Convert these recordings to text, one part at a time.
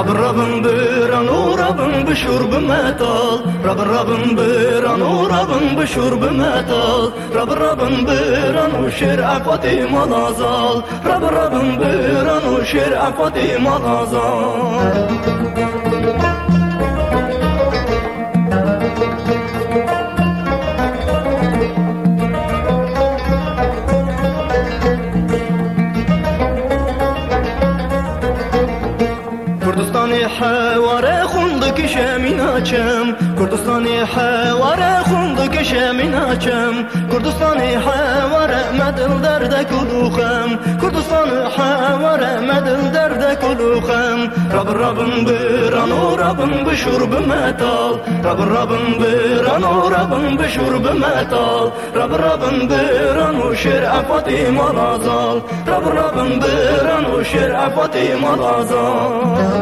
Rabın rabın bir an urabın bir şurbu metal. Rabın rabın bir an urabın bir şurbu metal. Rabın rabın bir an uşir akvati malazal Rabın rabın bir an uşir akvati malazal کردستانی حواره خوند کشم ایناچم کردستانی حواره خوند کشم ایناچم کردستانی حواره مدل درد کلوخم کردستان حواره مدل درد کلوخم رب ربم بران و ربم بشرب متال رب ربم بران و ربم بشرب متال رب ربم بران و شرع فاطمه رازال رب ربم بران و شرع فاطمه رازال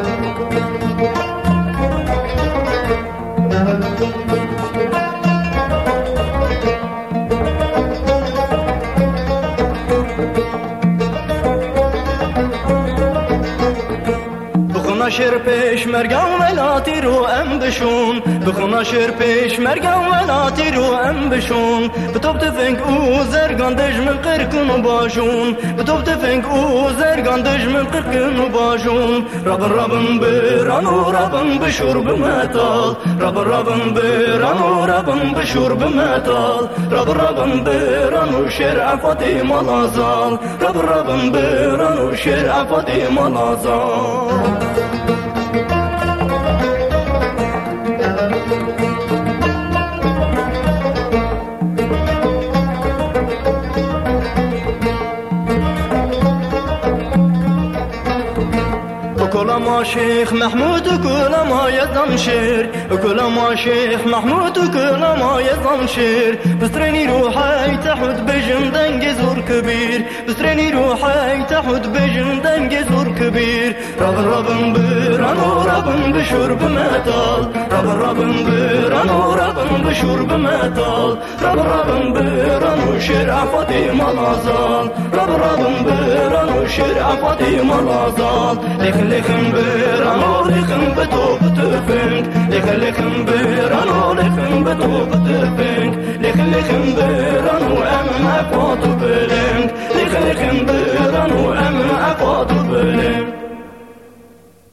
شر پیش مرگم ولاتی رو ام بشون. بخونا شر پیش مرگم ولاتی رو ام بشون. بتوب تفنگ او زرگان قرکن و باشون. بتوب تفنگ او زرگان دجمن قرکن و باشون. رب ربم بران و ربم بشور بمتال رب ربم بران و ربم بشور بمتال رب ربم بران و شرع فاطمه لازال رب ربم بران و شرع فاطمه وكل ما شيخ محمود وكل ما يزن شير وكل ما شيخ محمود وكل ما يزن شير بسترني روحي تحت بجن دنج زور كبير بسترني روحي تحت بجن دنج زور كبير رب رب بران ورب بشرب متال رب رب بران ورب بشرب متال رب رب بران وشرع فاطمة الأزال رب رب بران وشرع فاطمة الأزال لخن خنبر أنا لكم بتوب تفنك لك اللي خنبر أنا لكم بتوب تفنك لك اللي خنبر أنا وأمنا فوت بلك